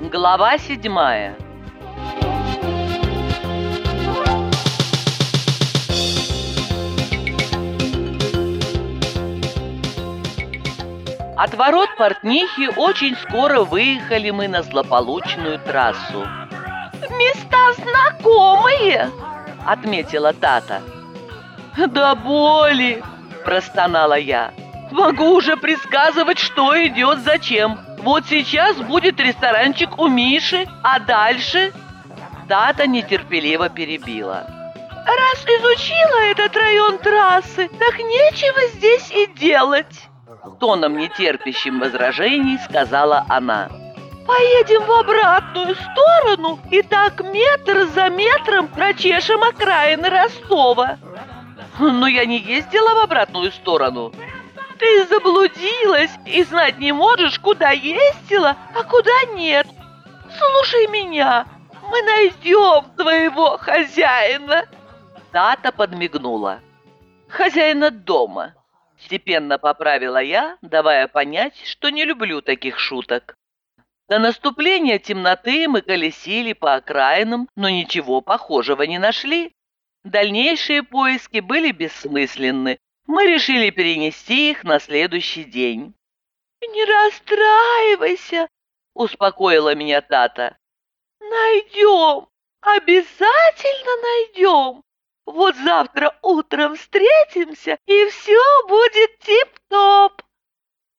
Глава седьмая От ворот портнихи очень скоро выехали мы на злополучную трассу. «Места знакомые!» — отметила Тата. «Да боли!» – простонала я. «Могу уже предсказывать, что идет зачем. Вот сейчас будет ресторанчик у Миши, а дальше...» Тата нетерпеливо перебила. «Раз изучила этот район трассы, так нечего здесь и делать!» Тоном нетерпящим возражений сказала она. Поедем в обратную сторону и так метр за метром прочешем окраины Ростова. Но я не ездила в обратную сторону. Ты заблудилась и знать не можешь, куда ездила, а куда нет. Слушай меня, мы найдем твоего хозяина. Тата подмигнула. Хозяина дома. Степенно поправила я, давая понять, что не люблю таких шуток. До наступления темноты мы колесили по окраинам, но ничего похожего не нашли. Дальнейшие поиски были бессмысленны. Мы решили перенести их на следующий день. «Не расстраивайся», — успокоила меня Тата. «Найдем, обязательно найдем. Вот завтра утром встретимся, и все будет тип-топ».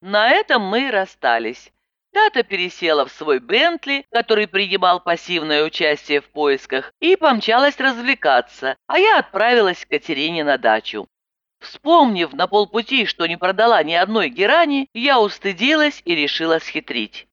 На этом мы и расстались. Тата пересела в свой Бентли, который принимал пассивное участие в поисках, и помчалась развлекаться, а я отправилась к Катерине на дачу. Вспомнив на полпути, что не продала ни одной герани, я устыдилась и решила схитрить.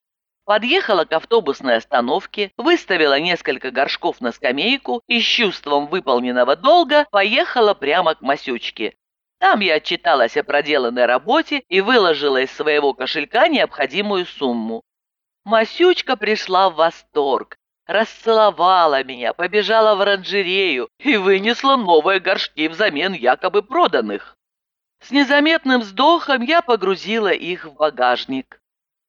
Подъехала к автобусной остановке, выставила несколько горшков на скамейку и с чувством выполненного долга поехала прямо к Масючке, там я отчиталась о проделанной работе и выложила из своего кошелька необходимую сумму. Масючка пришла в восторг, расцеловала меня, побежала в оранжерею и вынесла новые горшки взамен якобы проданных. С незаметным вздохом я погрузила их в багажник.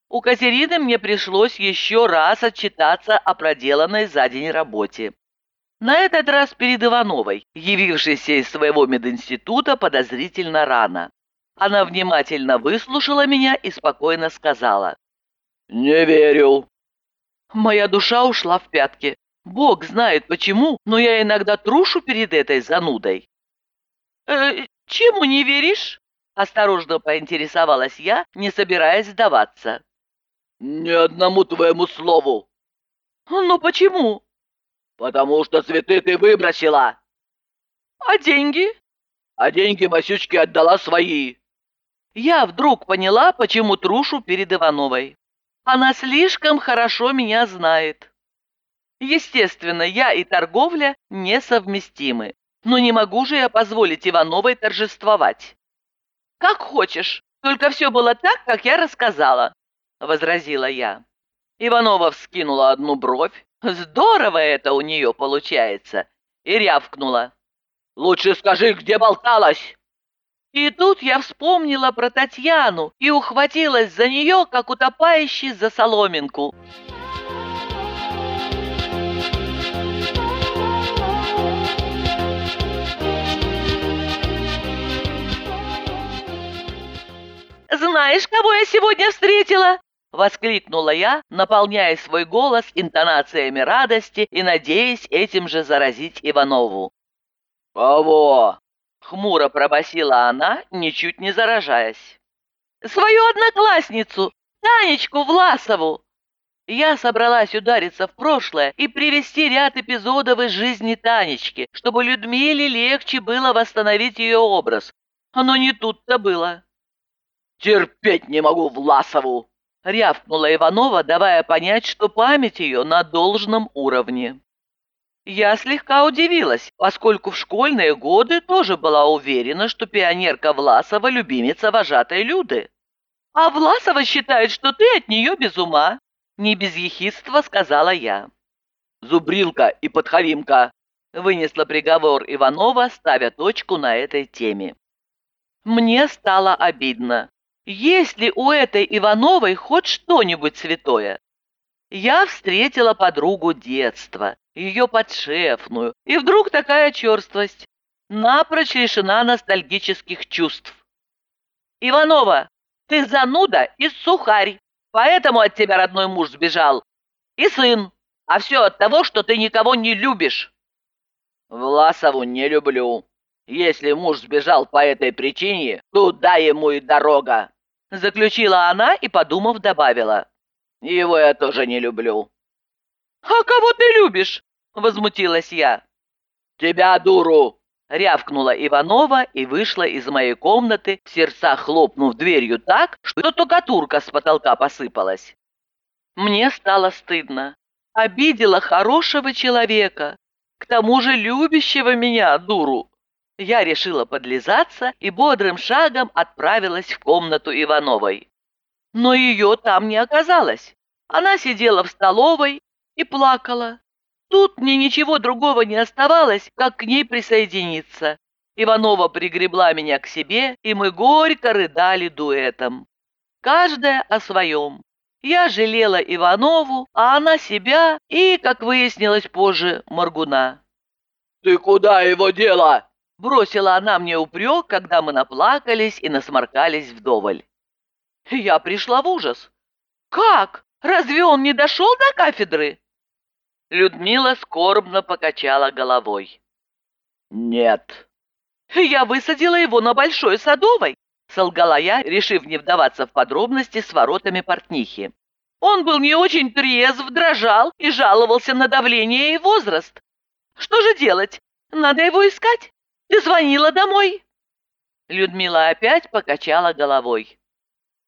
У Катерины мне пришлось еще раз отчитаться о проделанной за день работе. На этот раз перед Ивановой, явившейся из своего мединститута подозрительно рано. Она внимательно выслушала меня и спокойно сказала. «Не верю». Моя душа ушла в пятки. Бог знает почему, но я иногда трушу перед этой занудой. «Э, «Чему не веришь?» – осторожно поинтересовалась я, не собираясь сдаваться. «Ни одному твоему слову». «Ну почему?» «Потому что цветы ты выбросила!» «А деньги?» «А деньги Масючке отдала свои!» Я вдруг поняла, почему трушу перед Ивановой. Она слишком хорошо меня знает. Естественно, я и торговля несовместимы. Но не могу же я позволить Ивановой торжествовать. «Как хочешь, только все было так, как я рассказала», — возразила я. Иванова вскинула одну бровь, Здорово это у нее получается. И рявкнула. Лучше скажи, где болталась. И тут я вспомнила про Татьяну и ухватилась за нее, как утопающий за соломинку. «Знаешь, кого я сегодня встретила?» Воскликнула я, наполняя свой голос интонациями радости и надеясь этим же заразить Иванову. «Кого?» — хмуро пробасила она, ничуть не заражаясь. «Свою одноклассницу, Танечку Власову!» Я собралась удариться в прошлое и привести ряд эпизодов из жизни Танечки, чтобы Людмиле легче было восстановить ее образ. Но не тут-то было. «Терпеть не могу Власову!» — рявкнула Иванова, давая понять, что память ее на должном уровне. Я слегка удивилась, поскольку в школьные годы тоже была уверена, что пионерка Власова – любимица вожатой Люды. «А Власова считает, что ты от нее без ума», – не без ехидства сказала я. «Зубрилка и подхалимка», – вынесла приговор Иванова, ставя точку на этой теме. Мне стало обидно. Есть ли у этой Ивановой хоть что-нибудь святое? Я встретила подругу детства, ее подшефную, и вдруг такая черствость. Напрочь лишена ностальгических чувств. «Иванова, ты зануда и сухарь, поэтому от тебя родной муж сбежал. И сын, а все от того, что ты никого не любишь». «Власову не люблю. Если муж сбежал по этой причине, туда ему и дорога», заключила она и, подумав, добавила. Его я тоже не люблю. А кого ты любишь? Возмутилась я. Тебя, дуру! Рявкнула Иванова и вышла из моей комнаты, в сердцах хлопнув дверью так, что тукатурка с потолка посыпалась. Мне стало стыдно. Обидела хорошего человека, к тому же любящего меня, дуру. Я решила подлизаться и бодрым шагом отправилась в комнату Ивановой. Но ее там не оказалось. Она сидела в столовой и плакала. Тут мне ничего другого не оставалось, как к ней присоединиться. Иванова пригребла меня к себе, и мы горько рыдали дуэтом. Каждая о своем. Я жалела Иванову, а она себя и, как выяснилось позже, Маргуна. «Ты куда его дела?» Бросила она мне упрек, когда мы наплакались и насморкались вдоволь. Я пришла в ужас. «Как? Разве он не дошел до кафедры?» Людмила скорбно покачала головой. «Нет». «Я высадила его на Большой Садовой», — солгала я, решив не вдаваться в подробности с воротами портнихи. «Он был не очень трезв, дрожал и жаловался на давление и возраст. Что же делать? Надо его искать. Ты звонила домой?» Людмила опять покачала головой.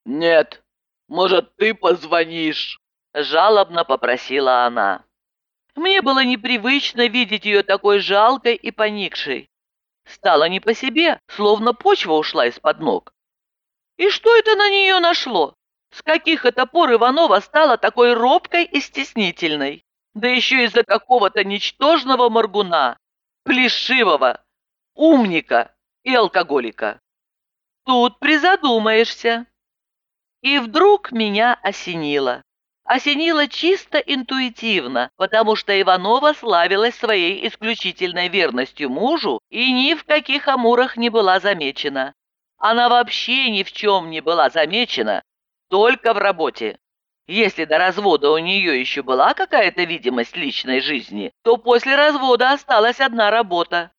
«Нет, может, ты позвонишь?» — жалобно попросила она. Мне было непривычно видеть ее такой жалкой и поникшей. Стало не по себе, словно почва ушла из-под ног. И что это на нее нашло? С каких это пор Иванова стала такой робкой и стеснительной? Да еще из-за какого-то ничтожного моргуна, плешивого, умника и алкоголика. Тут призадумаешься. И вдруг меня осенило. Осенило чисто интуитивно, потому что Иванова славилась своей исключительной верностью мужу и ни в каких амурах не была замечена. Она вообще ни в чем не была замечена, только в работе. Если до развода у нее еще была какая-то видимость личной жизни, то после развода осталась одна работа.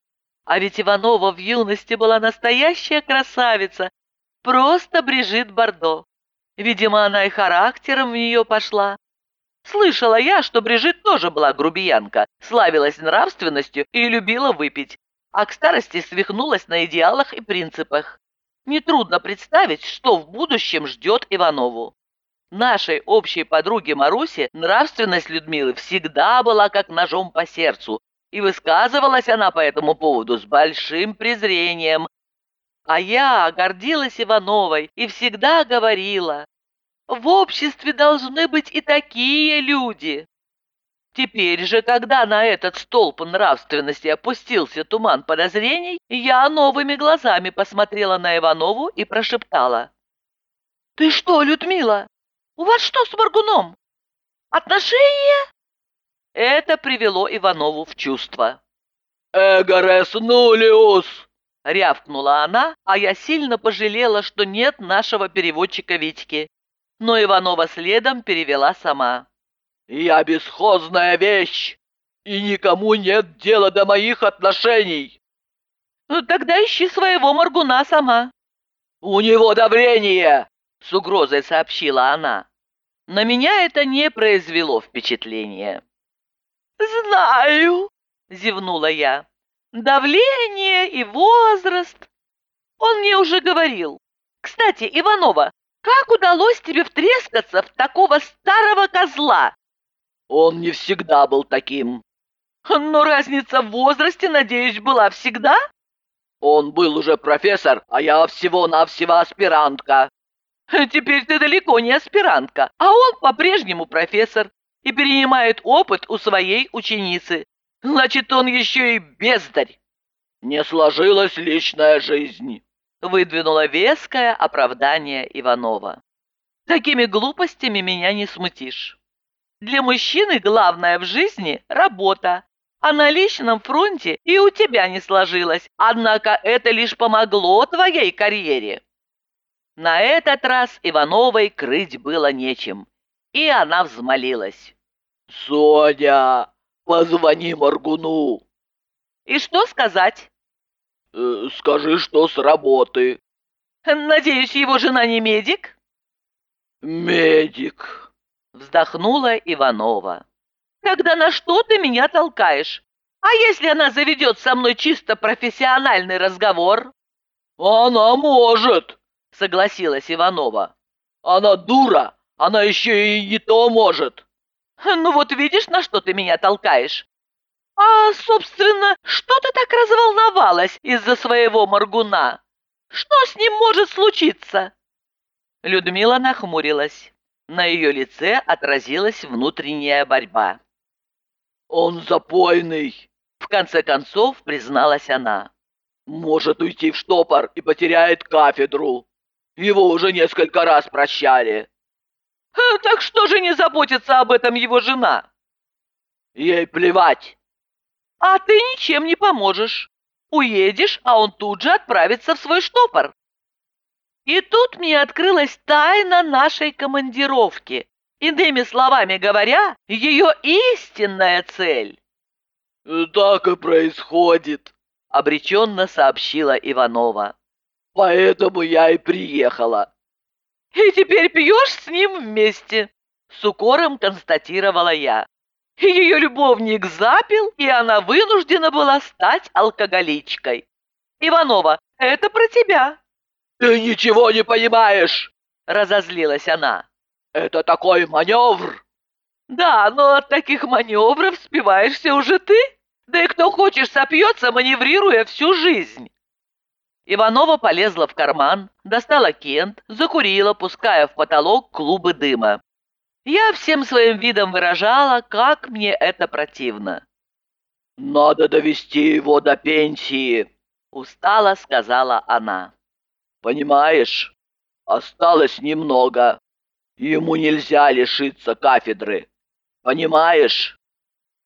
А ведь Иванова в юности была настоящая красавица, просто Брижит Бардо. Видимо, она и характером в нее пошла. Слышала я, что Брижит тоже была грубиянка, славилась нравственностью и любила выпить, а к старости свихнулась на идеалах и принципах. Нетрудно представить, что в будущем ждет Иванову. Нашей общей подруге Марусе нравственность Людмилы всегда была как ножом по сердцу, и высказывалась она по этому поводу с большим презрением, а я гордилась Ивановой и всегда говорила, в обществе должны быть и такие люди. Теперь же, когда на этот столб нравственности опустился туман подозрений, я новыми глазами посмотрела на Иванову и прошептала. «Ты что, Людмила? У вас что с Моргуном? Отношения?» Это привело Иванову в чувство. «Эгорес нулиус!» Рявкнула она, а я сильно пожалела, что нет нашего переводчика Витьки. Но Иванова следом перевела сама. «Я бесхозная вещь, и никому нет дела до моих отношений!» «Ну тогда ищи своего моргуна сама!» «У него давление!» — с угрозой сообщила она. На меня это не произвело впечатления. «Знаю!» — зевнула я давление и возраст. Он мне уже говорил. Кстати, Иванова, как удалось тебе втрескаться в такого старого козла? Он не всегда был таким. Но разница в возрасте, надеюсь, была всегда? Он был уже профессор, а я всего-навсего аспирантка. Теперь ты далеко не аспирантка, а он по-прежнему профессор и перенимает опыт у своей ученицы. Значит, он еще и бездарь. Не сложилась личная жизнь. выдвинула веское оправдание Иванова. Такими глупостями меня не смутишь. Для мужчины главное в жизни – работа, а на личном фронте и у тебя не сложилось, однако это лишь помогло твоей карьере. На этот раз Ивановой крыть было нечем, и она взмолилась. «Соня, позвони Маргуну!» «И что сказать?» э, «Скажи, что с работы». «Надеюсь, его жена не медик?» «Медик», — вздохнула Иванова. «Тогда на что ты меня толкаешь? А если она заведет со мной чисто профессиональный разговор?» «Она может», — согласилась Иванова. «Она дура, она еще и не то может». «Ну вот видишь, на что ты меня толкаешь? А, собственно, что ты так разволновалась из-за своего моргуна? Что с ним может случиться?» Людмила нахмурилась. На ее лице отразилась внутренняя борьба. «Он запойный!» В конце концов призналась она. «Может уйти в штопор и потеряет кафедру. Его уже несколько раз прощали». «Так что же не заботится об этом его жена?» «Ей плевать». «А ты ничем не поможешь. Уедешь, а он тут же отправится в свой штопор. И тут мне открылась тайна нашей командировки. Иными словами говоря, ее истинная цель. «Так и происходит», — обреченно сообщила Иванова. «Поэтому я и приехала». «И теперь пьешь с ним вместе», — с укором констатировала я. Ее любовник запил, и она вынуждена была стать алкоголичкой. «Иванова, это про тебя». «Ты ничего не понимаешь!» — разозлилась она. «Это такой маневр!» «Да, но от таких маневров спиваешься уже ты. Да и кто хочешь сопьется, маневрируя всю жизнь». Иванова полезла в карман, достала кент, закурила, пуская в потолок клубы дыма. Я всем своим видом выражала, как мне это противно. «Надо довести его до пенсии», — устало сказала она. Понимаешь, осталось немного. Ему нельзя лишиться кафедры. Понимаешь?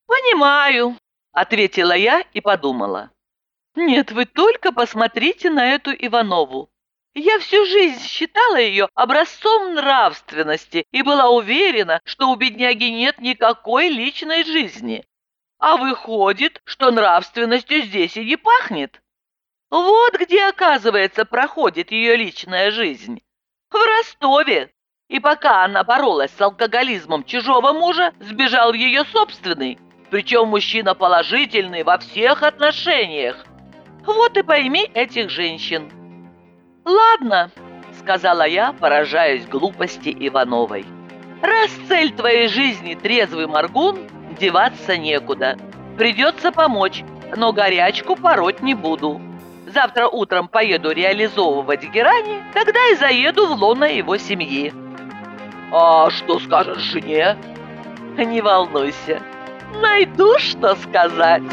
Понимаю, ответила я и подумала. Нет, вы только посмотрите на эту Иванову. Я всю жизнь считала ее образцом нравственности и была уверена, что у бедняги нет никакой личной жизни. А выходит, что нравственностью здесь и не пахнет. Вот где, оказывается, проходит ее личная жизнь. В Ростове. И пока она боролась с алкоголизмом чужого мужа, сбежал ее собственный. Причем мужчина положительный во всех отношениях. Вот и пойми этих женщин. «Ладно», — сказала я, поражаясь глупости Ивановой. «Раз цель твоей жизни трезвый моргун, деваться некуда. Придется помочь, но горячку пороть не буду. Завтра утром поеду реализовывать герани, тогда и заеду в лоно его семьи. А что скажешь жене? Не волнуйся, найду, что сказать.